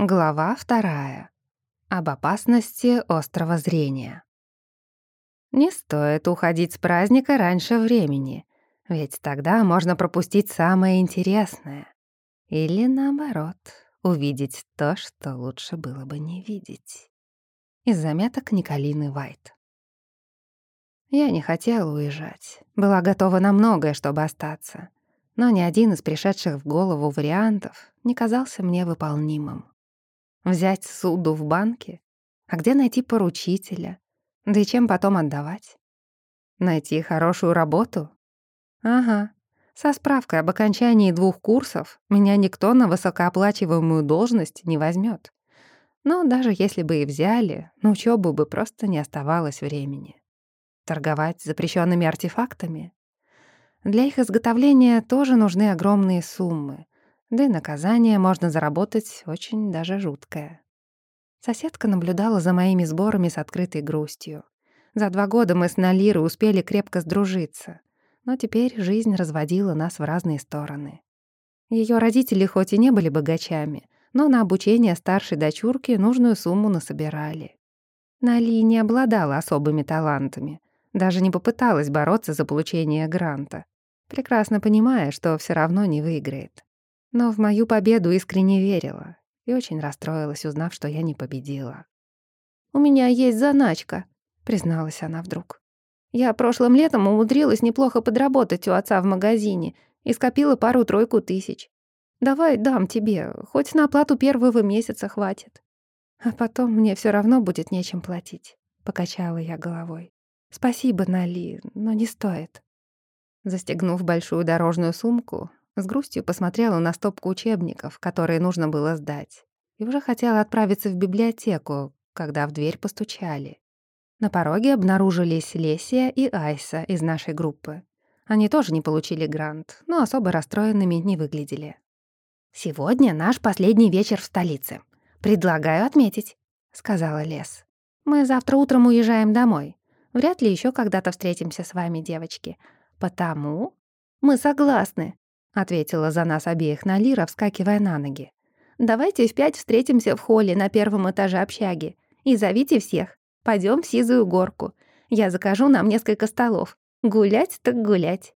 Глава вторая. Об опасности острого зрения. Не стоит уходить с праздника раньше времени, ведь тогда можно пропустить самое интересное. Или наоборот, увидеть то, что лучше было бы не видеть. Из заметок Николины Вайт. Я не хотела уезжать, была готова на многое, чтобы остаться, но ни один из пришедших в голову вариантов не казался мне выполнимым. Взять суду в банке? А где найти поручителя? Да и чем потом отдавать? Найти хорошую работу? Ага. Со справкой об окончании двух курсов меня никто на высокооплачиваемую должность не возьмет. Но даже если бы и взяли, на учебу бы просто не оставалось времени. Торговать запрещенными артефактами? Для их изготовления тоже нужны огромные суммы — да и наказание можно заработать очень даже жуткое. Соседка наблюдала за моими сборами с открытой грустью. За два года мы с Налирой успели крепко сдружиться, но теперь жизнь разводила нас в разные стороны. Ее родители хоть и не были богачами, но на обучение старшей дочурки нужную сумму насобирали. Нали не обладала особыми талантами, даже не попыталась бороться за получение гранта, прекрасно понимая, что все равно не выиграет. Но в мою победу искренне верила и очень расстроилась, узнав, что я не победила. «У меня есть заначка», — призналась она вдруг. «Я прошлым летом умудрилась неплохо подработать у отца в магазине и скопила пару-тройку тысяч. Давай дам тебе, хоть на оплату первого месяца хватит. А потом мне все равно будет нечем платить», — покачала я головой. «Спасибо, Нали, но не стоит». Застегнув большую дорожную сумку, с грустью посмотрела на стопку учебников, которые нужно было сдать, и уже хотела отправиться в библиотеку, когда в дверь постучали. На пороге обнаружились Лесия и Айса из нашей группы. Они тоже не получили грант, но особо расстроенными не выглядели. «Сегодня наш последний вечер в столице. Предлагаю отметить», — сказала Лес. «Мы завтра утром уезжаем домой. Вряд ли еще когда-то встретимся с вами, девочки. Потому...» «Мы согласны», ответила за нас обеих Налира, вскакивая на ноги. «Давайте в пять встретимся в холле на первом этаже общаги. И зовите всех. Пойдем в Сизую горку. Я закажу нам несколько столов. Гулять так гулять».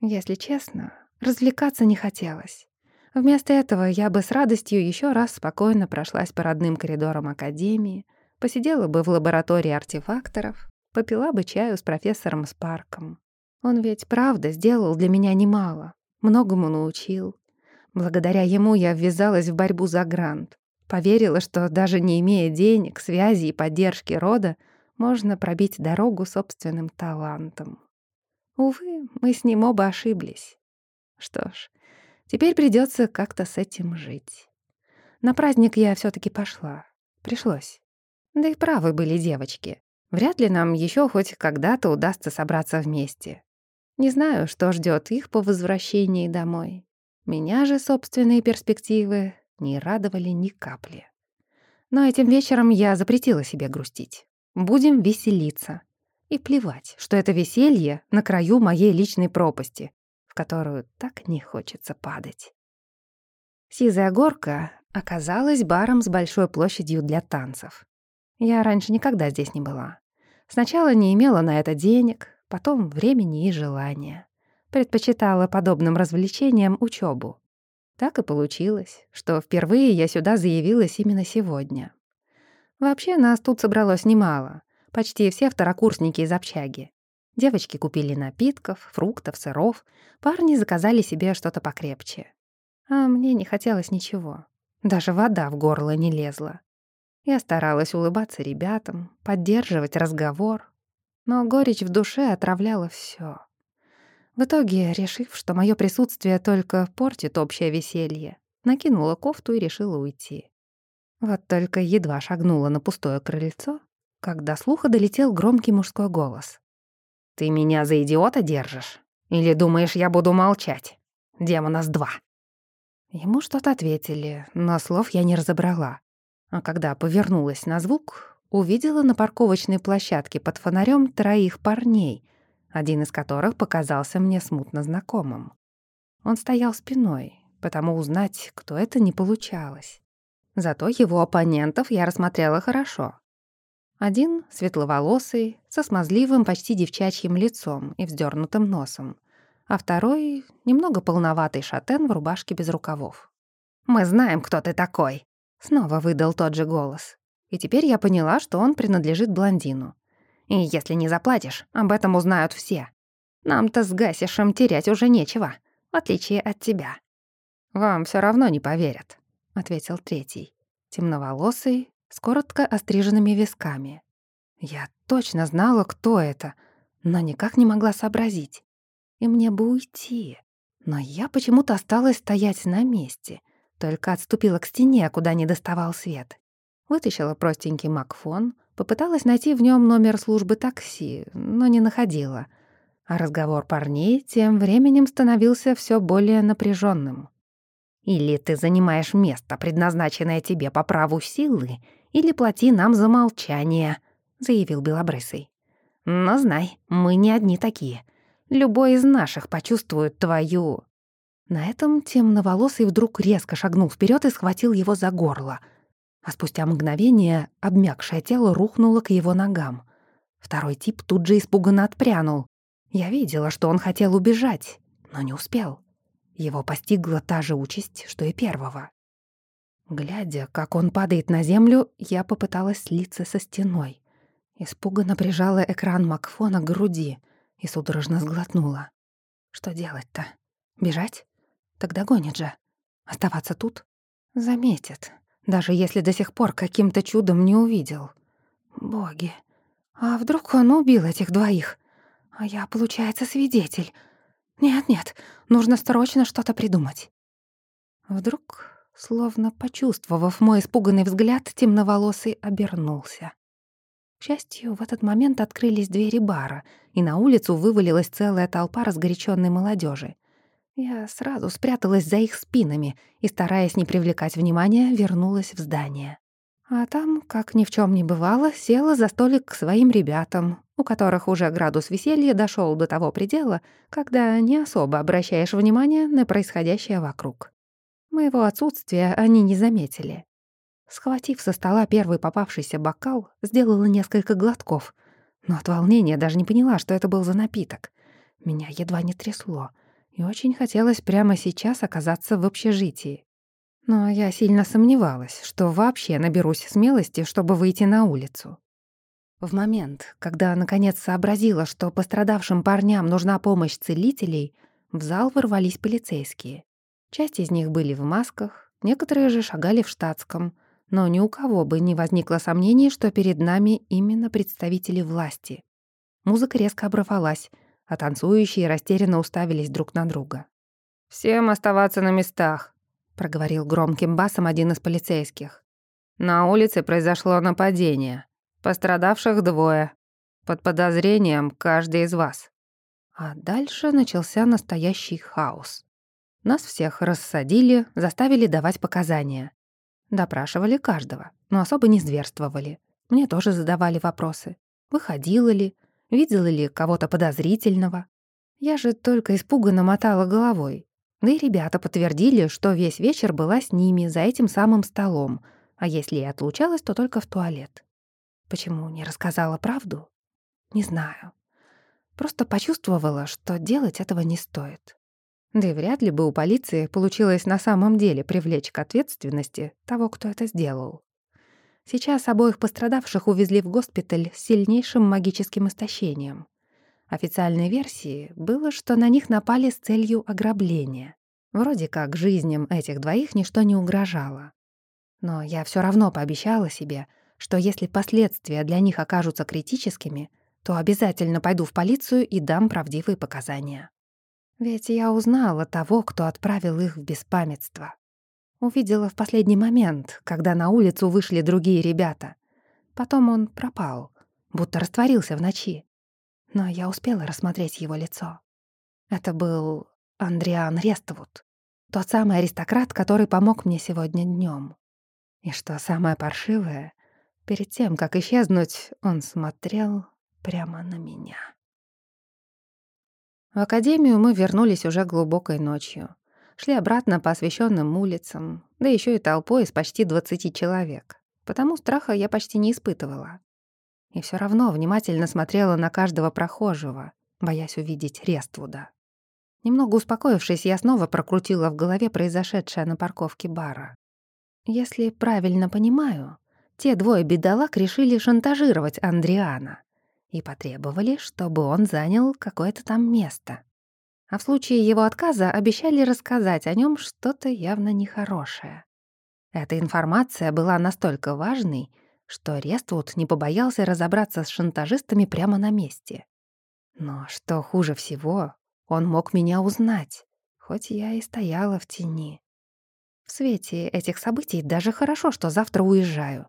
Если честно, развлекаться не хотелось. Вместо этого я бы с радостью еще раз спокойно прошлась по родным коридорам Академии, посидела бы в лаборатории артефакторов, попила бы чаю с профессором Спарком. Он ведь правда сделал для меня немало многому научил. Благодаря ему я ввязалась в борьбу за грант. Поверила, что даже не имея денег, связи и поддержки рода, можно пробить дорогу собственным талантом. Увы, мы с ним оба ошиблись. Что ж, теперь придется как-то с этим жить. На праздник я все таки пошла. Пришлось. Да и правы были девочки. Вряд ли нам еще хоть когда-то удастся собраться вместе. Не знаю, что ждет их по возвращении домой. Меня же собственные перспективы не радовали ни капли. Но этим вечером я запретила себе грустить. Будем веселиться. И плевать, что это веселье на краю моей личной пропасти, в которую так не хочется падать. Сизая горка оказалась баром с большой площадью для танцев. Я раньше никогда здесь не была. Сначала не имела на это денег, потом времени и желания. Предпочитала подобным развлечениям учебу. Так и получилось, что впервые я сюда заявилась именно сегодня. Вообще нас тут собралось немало, почти все второкурсники из общаги. Девочки купили напитков, фруктов, сыров, парни заказали себе что-то покрепче. А мне не хотелось ничего. Даже вода в горло не лезла. Я старалась улыбаться ребятам, поддерживать разговор, но горечь в душе отравляла все. В итоге, решив, что мое присутствие только портит общее веселье, накинула кофту и решила уйти. Вот только едва шагнула на пустое крыльцо, когда слуха долетел громкий мужской голос. «Ты меня за идиота держишь? Или думаешь, я буду молчать? Демона два!» Ему что-то ответили, но слов я не разобрала. А когда повернулась на звук, увидела на парковочной площадке под фонарем троих парней, один из которых показался мне смутно знакомым. Он стоял спиной, потому узнать, кто это, не получалось. Зато его оппонентов я рассмотрела хорошо. Один — светловолосый, со смазливым, почти девчачьим лицом и вздернутым носом, а второй — немного полноватый шатен в рубашке без рукавов. «Мы знаем, кто ты такой», — снова выдал тот же голос. И теперь я поняла, что он принадлежит блондину. «И если не заплатишь, об этом узнают все. Нам-то с Гасишем терять уже нечего, в отличие от тебя». «Вам все равно не поверят», — ответил третий. Темноволосый, с коротко остриженными висками. Я точно знала, кто это, но никак не могла сообразить. И мне бы уйти. Но я почему-то осталась стоять на месте, только отступила к стене, куда не доставал свет. Вытащила простенький макфон, попыталась найти в нем номер службы такси, но не находила. А разговор парней тем временем становился все более напряженным. Или ты занимаешь место, предназначенное тебе по праву силы, или плати нам за молчание», — заявил Белобрысый. «Но знай, мы не одни такие. Любой из наших почувствует твою...» На этом темноволосый вдруг резко шагнул вперед и схватил его за горло. А спустя мгновение обмякшее тело рухнуло к его ногам. Второй тип тут же испуганно отпрянул. Я видела, что он хотел убежать, но не успел. Его постигла та же участь, что и первого. Глядя, как он падает на землю, я попыталась слиться со стеной. Испуганно прижала экран Макфона к груди и судорожно сглотнула. Что делать-то? Бежать? Тогда гонит же. Оставаться тут? Заметит, даже если до сих пор каким-то чудом не увидел. Боги, а вдруг он убил этих двоих? А я, получается, свидетель. Нет-нет, нужно срочно что-то придумать. Вдруг, словно почувствовав мой испуганный взгляд, темноволосый обернулся. К счастью, в этот момент открылись двери бара, и на улицу вывалилась целая толпа разгоряченной молодежи. Я сразу спряталась за их спинами и, стараясь не привлекать внимания, вернулась в здание. А там, как ни в чем не бывало, села за столик к своим ребятам, у которых уже градус веселья дошел до того предела, когда не особо обращаешь внимание на происходящее вокруг. Моего отсутствия они не заметили. Схватив со стола первый попавшийся бокал, сделала несколько глотков, но от волнения даже не поняла, что это был за напиток. Меня едва не трясло, и очень хотелось прямо сейчас оказаться в общежитии. Но я сильно сомневалась, что вообще наберусь смелости, чтобы выйти на улицу. В момент, когда наконец сообразила, что пострадавшим парням нужна помощь целителей, в зал ворвались полицейские. Часть из них были в масках, некоторые же шагали в штатском, но ни у кого бы не возникло сомнений, что перед нами именно представители власти. Музыка резко оборвалась, а танцующие растерянно уставились друг на друга. «Всем оставаться на местах», проговорил громким басом один из полицейских. На улице произошло нападение. Пострадавших двое. Под подозрением каждый из вас. А дальше начался настоящий хаос. Нас всех рассадили, заставили давать показания. Допрашивали каждого, но особо не зверствовали. Мне тоже задавали вопросы. Выходила ли, видела ли кого-то подозрительного. Я же только испуганно мотала головой, да и ребята подтвердили, что весь вечер была с ними за этим самым столом, а если и отлучалась, то только в туалет. Почему не рассказала правду? Не знаю. Просто почувствовала, что делать этого не стоит. Да и вряд ли бы у полиции получилось на самом деле привлечь к ответственности того, кто это сделал. Сейчас обоих пострадавших увезли в госпиталь с сильнейшим магическим истощением. Официальной версией было, что на них напали с целью ограбления. Вроде как жизням этих двоих ничто не угрожало. Но я все равно пообещала себе, что если последствия для них окажутся критическими, то обязательно пойду в полицию и дам правдивые показания. Ведь я узнала того, кто отправил их в беспамятство. Увидела в последний момент, когда на улицу вышли другие ребята. Потом он пропал, будто растворился в ночи но я успела рассмотреть его лицо. Это был Андриан Рествуд, тот самый аристократ, который помог мне сегодня днем. И что самое паршивое, перед тем, как исчезнуть, он смотрел прямо на меня. В академию мы вернулись уже глубокой ночью. Шли обратно по освещенным улицам, да еще и толпой из почти 20 человек. Потому страха я почти не испытывала. И все равно внимательно смотрела на каждого прохожего, боясь увидеть Рествуда. Немного успокоившись, я снова прокрутила в голове произошедшее на парковке бара. Если правильно понимаю, те двое бедолаг решили шантажировать Андриана и потребовали, чтобы он занял какое-то там место. А в случае его отказа обещали рассказать о нем что-то явно нехорошее. Эта информация была настолько важной, что Рествуд не побоялся разобраться с шантажистами прямо на месте. Но что хуже всего, он мог меня узнать, хоть я и стояла в тени. В свете этих событий даже хорошо, что завтра уезжаю.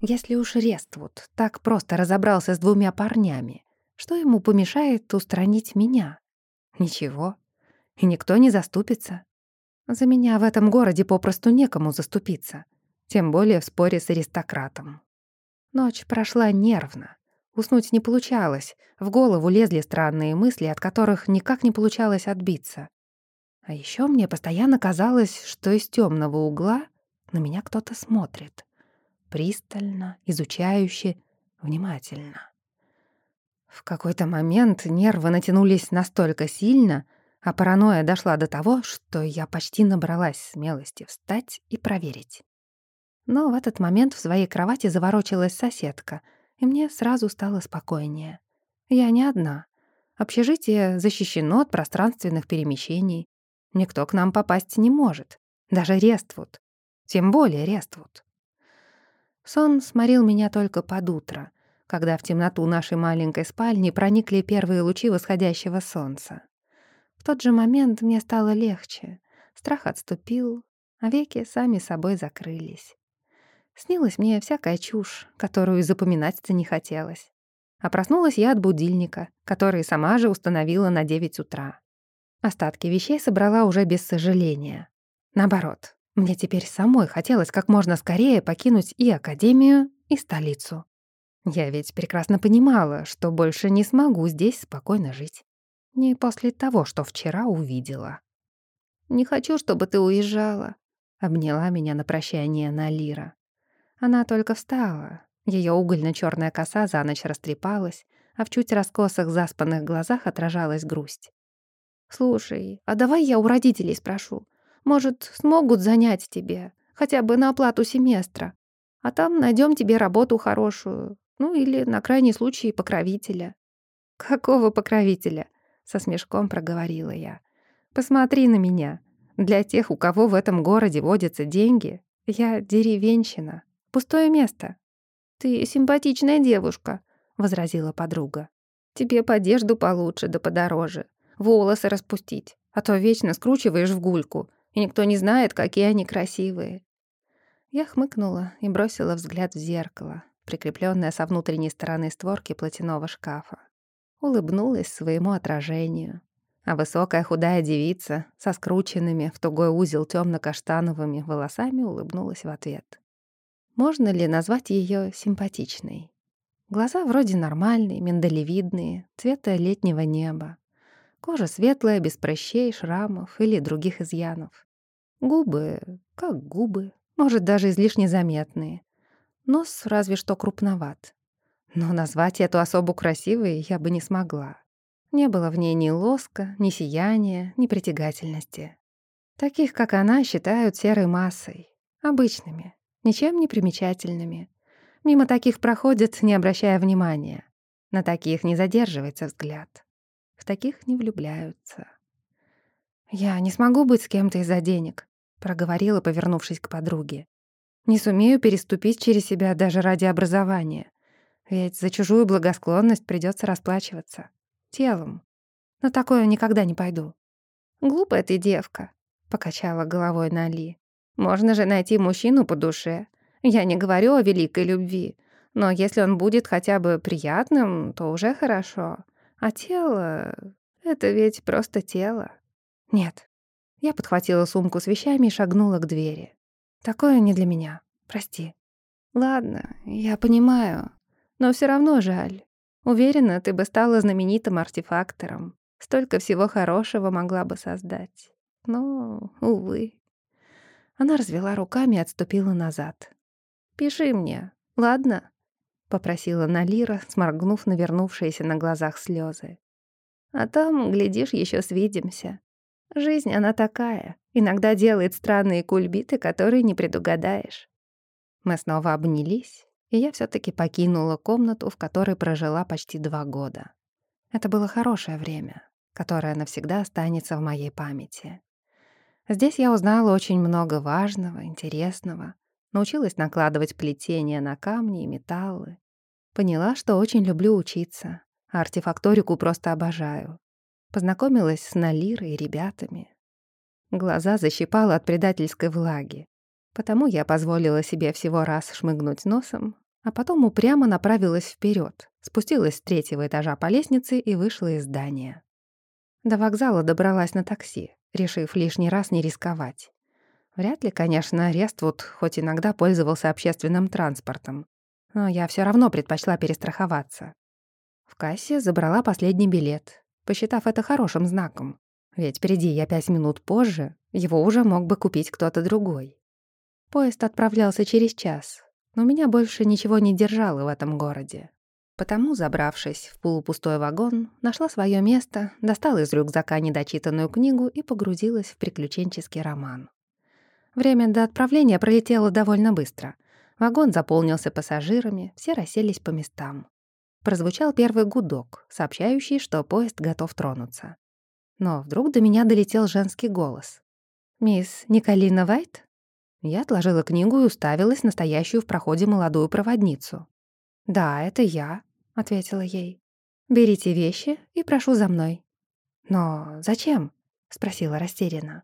Если уж Рествуд так просто разобрался с двумя парнями, что ему помешает устранить меня? Ничего. И никто не заступится. За меня в этом городе попросту некому заступиться. Тем более в споре с аристократом. Ночь прошла нервно. Уснуть не получалось. В голову лезли странные мысли, от которых никак не получалось отбиться. А еще мне постоянно казалось, что из темного угла на меня кто-то смотрит пристально, изучающе, внимательно. В какой-то момент нервы натянулись настолько сильно, а паранойя дошла до того, что я почти набралась смелости встать и проверить. Но в этот момент в своей кровати заворочилась соседка, и мне сразу стало спокойнее. Я не одна. Общежитие защищено от пространственных перемещений. Никто к нам попасть не может. Даже Рествуд. Тем более Рествуд. Сон сморил меня только под утро, когда в темноту нашей маленькой спальни проникли первые лучи восходящего солнца. В тот же момент мне стало легче, страх отступил, а веки сами собой закрылись. Снилась мне всякая чушь, которую запоминать-то не хотелось. А проснулась я от будильника, который сама же установила на 9 утра. Остатки вещей собрала уже без сожаления. Наоборот, мне теперь самой хотелось как можно скорее покинуть и академию, и столицу. Я ведь прекрасно понимала, что больше не смогу здесь спокойно жить. Не после того, что вчера увидела. «Не хочу, чтобы ты уезжала», — обняла меня на прощание Налира. Она только встала. Ее угольно черная коса за ночь растрепалась, а в чуть раскосых заспанных глазах отражалась грусть. «Слушай, а давай я у родителей спрошу. Может, смогут занять тебе, хотя бы на оплату семестра. А там найдем тебе работу хорошую, ну или, на крайний случай, покровителя». «Какого покровителя?» — со смешком проговорила я. «Посмотри на меня. Для тех, у кого в этом городе водятся деньги, я деревенщина. Пустое место». «Ты симпатичная девушка», — возразила подруга. «Тебе по одежду получше да подороже, волосы распустить, а то вечно скручиваешь в гульку, и никто не знает, какие они красивые. Я хмыкнула и бросила взгляд в зеркало, прикрепленное со внутренней стороны створки платяного шкафа. Улыбнулась своему отражению. А высокая худая девица со скрученными в тугой узел темно-каштановыми волосами улыбнулась в ответ. Можно ли назвать ее симпатичной? Глаза вроде нормальные, миндалевидные, цвета летнего неба. Кожа светлая, без прыщей, шрамов или других изъянов. Губы, как губы, может, даже излишне заметные. Нос разве что крупноват. Но назвать эту особу красивой я бы не смогла. Не было в ней ни лоска, ни сияния, ни притягательности. Таких, как она, считают серой массой, обычными, ничем не примечательными. Мимо таких проходят, не обращая внимания. На таких не задерживается взгляд. В таких не влюбляются. «Я не смогу быть с кем-то из-за денег», — проговорила, повернувшись к подруге. «Не сумею переступить через себя даже ради образования. Ведь за чужую благосклонность придется расплачиваться. Телом. На такое никогда не пойду». «Глупая ты девка», — покачала головой Нали. «Можно же найти мужчину по душе. Я не говорю о великой любви, но если он будет хотя бы приятным, то уже хорошо. А тело — это ведь просто тело». «Нет». Я подхватила сумку с вещами и шагнула к двери. «Такое не для меня. Прости». «Ладно, я понимаю. Но все равно жаль. Уверена, ты бы стала знаменитым артефактором. Столько всего хорошего могла бы создать. но, увы. Она развела руками и отступила назад. «Пиши мне, ладно?» — попросила Налира, сморгнув навернувшиеся на глазах слезы. «А там, глядишь, еще свидимся. Жизнь, она такая, иногда делает странные кульбиты, которые не предугадаешь». Мы снова обнялись, и я все таки покинула комнату, в которой прожила почти два года. Это было хорошее время, которое навсегда останется в моей памяти. Здесь я узнала очень много важного, интересного, научилась накладывать плетения на камни и металлы. Поняла, что очень люблю учиться, а артефакторику просто обожаю. Познакомилась с Налирой и ребятами. Глаза защипала от предательской влаги. Потому я позволила себе всего раз шмыгнуть носом, а потом упрямо направилась вперед, спустилась с третьего этажа по лестнице и вышла из здания. До вокзала добралась на такси, решив лишний раз не рисковать. Вряд ли, конечно, Рествуд хоть иногда пользовался общественным транспортом, но я все равно предпочла перестраховаться. В кассе забрала последний билет, посчитав это хорошим знаком, ведь впереди я пять минут позже, его уже мог бы купить кто-то другой. Поезд отправлялся через час, но меня больше ничего не держало в этом городе. Потому, забравшись в полупустой вагон, нашла свое место, достала из рюкзака недочитанную книгу и погрузилась в приключенческий роман. Время до отправления пролетело довольно быстро. Вагон заполнился пассажирами, все расселись по местам. Прозвучал первый гудок, сообщающий, что поезд готов тронуться. Но вдруг до меня долетел женский голос. «Мисс Николина Вайт?» Я отложила книгу и уставилась на стоящую в проходе молодую проводницу. «Да, это я», — ответила ей. «Берите вещи и прошу за мной». «Но зачем?» — спросила растерянно.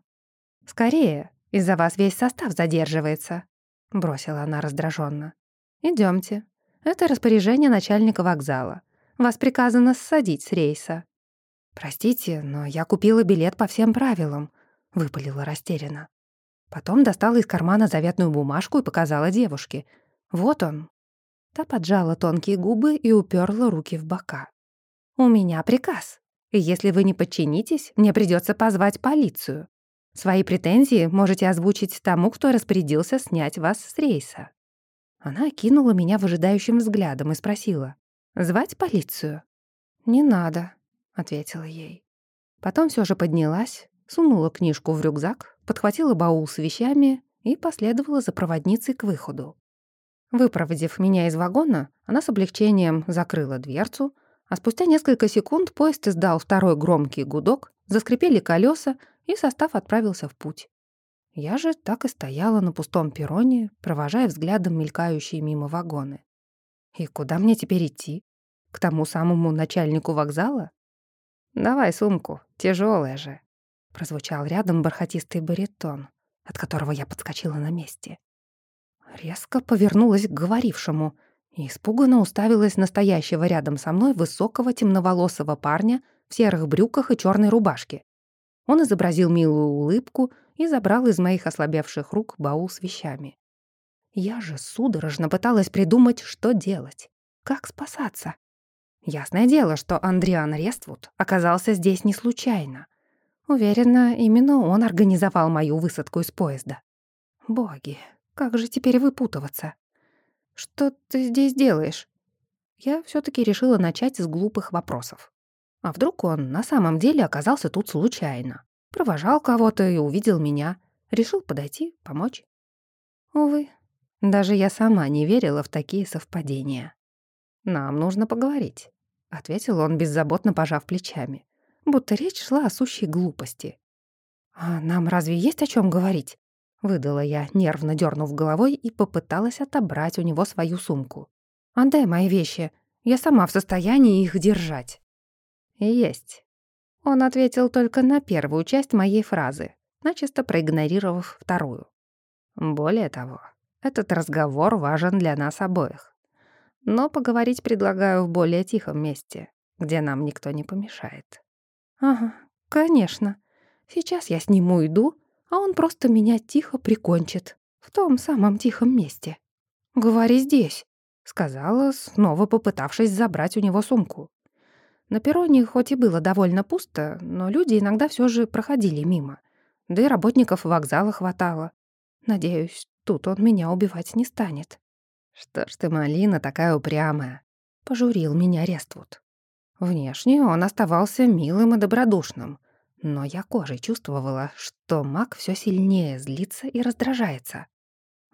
«Скорее, из-за вас весь состав задерживается», — бросила она раздраженно. Идемте. Это распоряжение начальника вокзала. Вас приказано ссадить с рейса». «Простите, но я купила билет по всем правилам», — выпалила растерянно. Потом достала из кармана заветную бумажку и показала девушке. «Вот он». Та поджала тонкие губы и уперла руки в бока. «У меня приказ. Если вы не подчинитесь, мне придется позвать полицию. Свои претензии можете озвучить тому, кто распорядился снять вас с рейса». Она окинула меня выжидающим взглядом и спросила. «Звать полицию?» «Не надо», — ответила ей. Потом все же поднялась, сунула книжку в рюкзак, подхватила баул с вещами и последовала за проводницей к выходу. Выпроводив меня из вагона, она с облегчением закрыла дверцу, а спустя несколько секунд поезд издал второй громкий гудок, заскрипели колеса, и состав отправился в путь. Я же так и стояла на пустом перроне, провожая взглядом мелькающие мимо вагоны. И куда мне теперь идти? К тому самому начальнику вокзала? Давай сумку, тяжелая же прозвучал рядом бархатистый баритон, от которого я подскочила на месте. Резко повернулась к говорившему и испуганно уставилась настоящего рядом со мной высокого темноволосого парня в серых брюках и черной рубашке. Он изобразил милую улыбку и забрал из моих ослабевших рук баул с вещами. Я же судорожно пыталась придумать, что делать, как спасаться. Ясное дело, что Андриан Рествуд оказался здесь не случайно. Уверена, именно он организовал мою высадку из поезда. Боги, как же теперь выпутываться? Что ты здесь делаешь? Я все таки решила начать с глупых вопросов. А вдруг он на самом деле оказался тут случайно? Провожал кого-то и увидел меня. Решил подойти, помочь. Увы, даже я сама не верила в такие совпадения. «Нам нужно поговорить», — ответил он, беззаботно пожав плечами будто речь шла о сущей глупости. «А нам разве есть о чем говорить?» — выдала я, нервно дернув головой и попыталась отобрать у него свою сумку. «Отдай мои вещи, я сама в состоянии их держать». «Есть». Он ответил только на первую часть моей фразы, начисто проигнорировав вторую. Более того, этот разговор важен для нас обоих. Но поговорить предлагаю в более тихом месте, где нам никто не помешает. «Ага, конечно. Сейчас я с ним уйду, а он просто меня тихо прикончит. В том самом тихом месте. Говори здесь», — сказала, снова попытавшись забрать у него сумку. На перроне хоть и было довольно пусто, но люди иногда все же проходили мимо. Да и работников вокзала хватало. Надеюсь, тут он меня убивать не станет. «Что ж ты, Малина, такая упрямая?» — пожурил меня Рествуд. Внешне он оставался милым и добродушным, но я кожей чувствовала, что маг все сильнее злится и раздражается.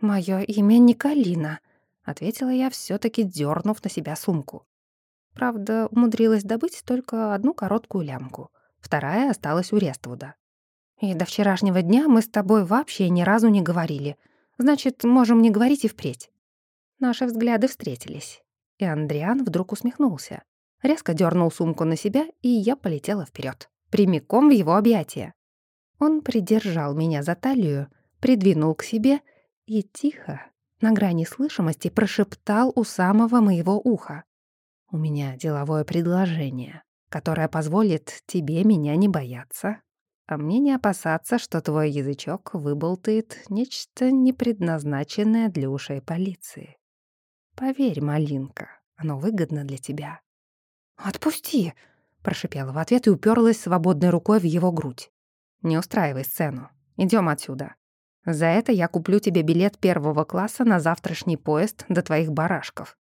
«Моё имя Николина», — ответила я, все таки дернув на себя сумку. Правда, умудрилась добыть только одну короткую лямку. Вторая осталась у Рествуда. «И до вчерашнего дня мы с тобой вообще ни разу не говорили. Значит, можем не говорить и впредь». Наши взгляды встретились, и Андриан вдруг усмехнулся. Резко дернул сумку на себя, и я полетела вперед, прямиком в его объятия. Он придержал меня за талию, придвинул к себе и тихо, на грани слышимости, прошептал у самого моего уха. «У меня деловое предложение, которое позволит тебе меня не бояться, а мне не опасаться, что твой язычок выболтает нечто непредназначенное для ушей полиции. Поверь, малинка, оно выгодно для тебя». «Отпусти!» — прошипела в ответ и уперлась свободной рукой в его грудь. «Не устраивай сцену. Идем отсюда. За это я куплю тебе билет первого класса на завтрашний поезд до твоих барашков.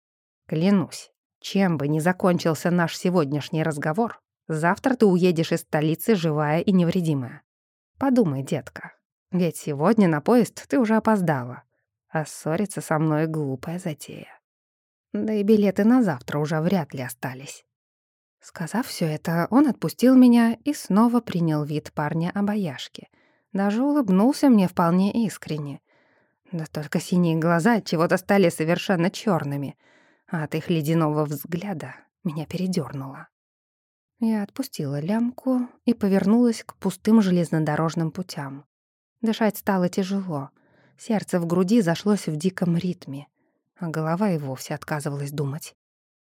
Клянусь, чем бы ни закончился наш сегодняшний разговор, завтра ты уедешь из столицы живая и невредимая. Подумай, детка, ведь сегодня на поезд ты уже опоздала, а ссориться со мной — глупая затея. Да и билеты на завтра уже вряд ли остались. Сказав все это, он отпустил меня и снова принял вид парня-обаяшки. Даже улыбнулся мне вполне искренне. Да только синие глаза чего-то стали совершенно черными, а от их ледяного взгляда меня передернуло. Я отпустила лямку и повернулась к пустым железнодорожным путям. Дышать стало тяжело. Сердце в груди зашлось в диком ритме а голова и вовсе отказывалась думать.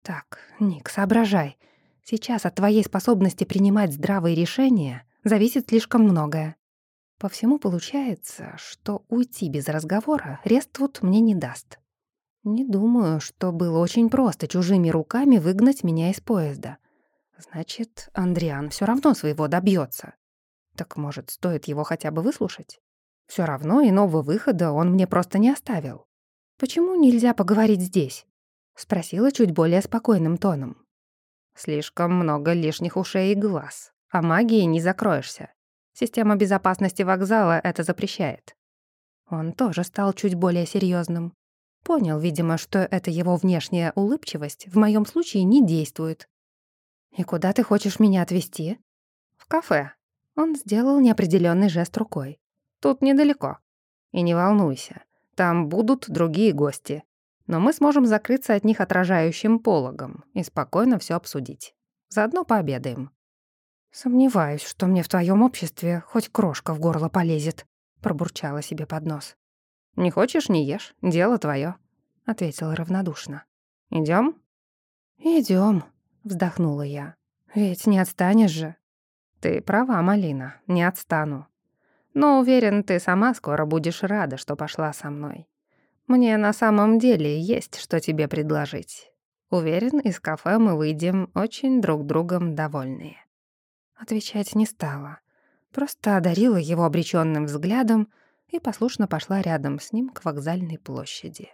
«Так, Ник, соображай. Сейчас от твоей способности принимать здравые решения зависит слишком многое. По всему получается, что уйти без разговора Рествуд мне не даст. Не думаю, что было очень просто чужими руками выгнать меня из поезда. Значит, Андриан все равно своего добьется. Так, может, стоит его хотя бы выслушать? Все равно иного выхода он мне просто не оставил. «Почему нельзя поговорить здесь?» — спросила чуть более спокойным тоном. «Слишком много лишних ушей и глаз, а магией не закроешься. Система безопасности вокзала это запрещает». Он тоже стал чуть более серьезным. Понял, видимо, что эта его внешняя улыбчивость в моем случае не действует. «И куда ты хочешь меня отвезти?» «В кафе». Он сделал неопределенный жест рукой. «Тут недалеко. И не волнуйся, там будут другие гости. Но мы сможем закрыться от них отражающим пологом и спокойно все обсудить. Заодно пообедаем. «Сомневаюсь, что мне в твоем обществе хоть крошка в горло полезет», — пробурчала себе под нос. «Не хочешь — не ешь, дело твое, ответила равнодушно. Идем? Идем, вздохнула я. «Ведь не отстанешь же». «Ты права, Малина, не отстану. Но уверен, ты сама скоро будешь рада, что пошла со мной. Мне на самом деле есть что тебе предложить. Уверен, из кафе мы выйдем очень друг другом довольные». Отвечать не стала. Просто одарила его обречённым взглядом и послушно пошла рядом с ним к вокзальной площади.